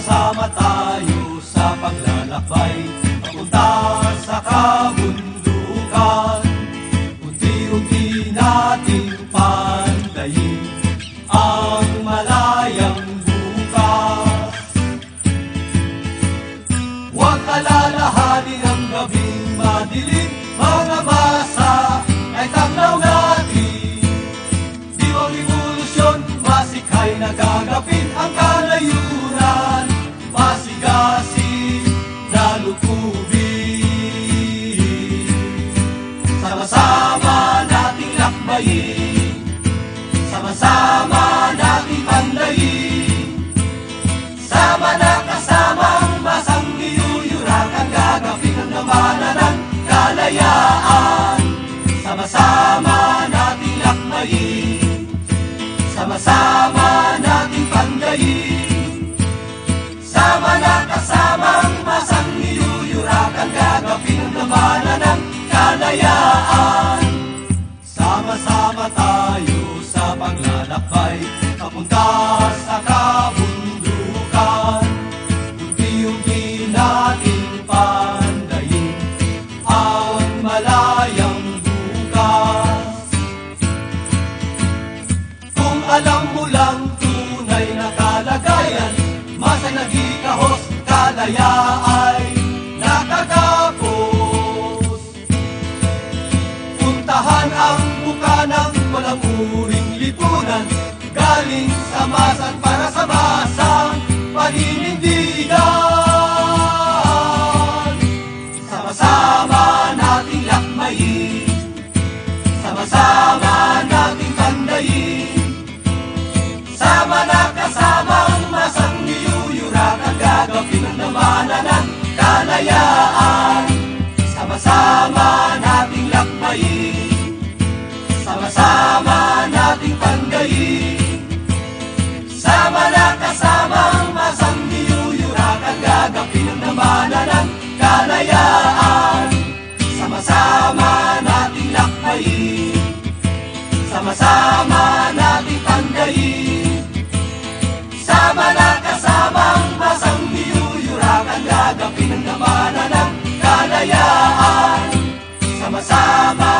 Sama-sama tayo sa paglalakbay. Papunta sa kabundukan Unti-unti nating pandayin Ang malayang bukas. Huwag alalahanin ang gabing madilim Mga na lukubin Sama-sama nating lakbayin. Sama-sama nating pandayin. Sama na kasamang masang niyuyurakan Gagapin ang namanan ng kalayaan. Sama-sama nating lakbayin. Sama-sama nating pandayin. Sama na kasamang Namanan ng kalayaan. Sama-sama tayo sa paglalakbay Papunta sa kabundukan. Unti-unti nating pandayin Ang malayang bukas. Kung alam mo lang tunay na kalagayan Masay nagikahos, kalaya Puntahan ang bukanang walang uring lipunan Galing sa masan para sa masang paninindigan. Sama-sama nating lakmayin Sama-sama nating tandayin Sama na kasamang masang niyuyurakan Gagapin ang namanan ng kalayaan Sama-sama nating tanggalin. Sama na kasamang basang niyuyurakan Gagapin ang labanan ng kalayaan. Sama-sama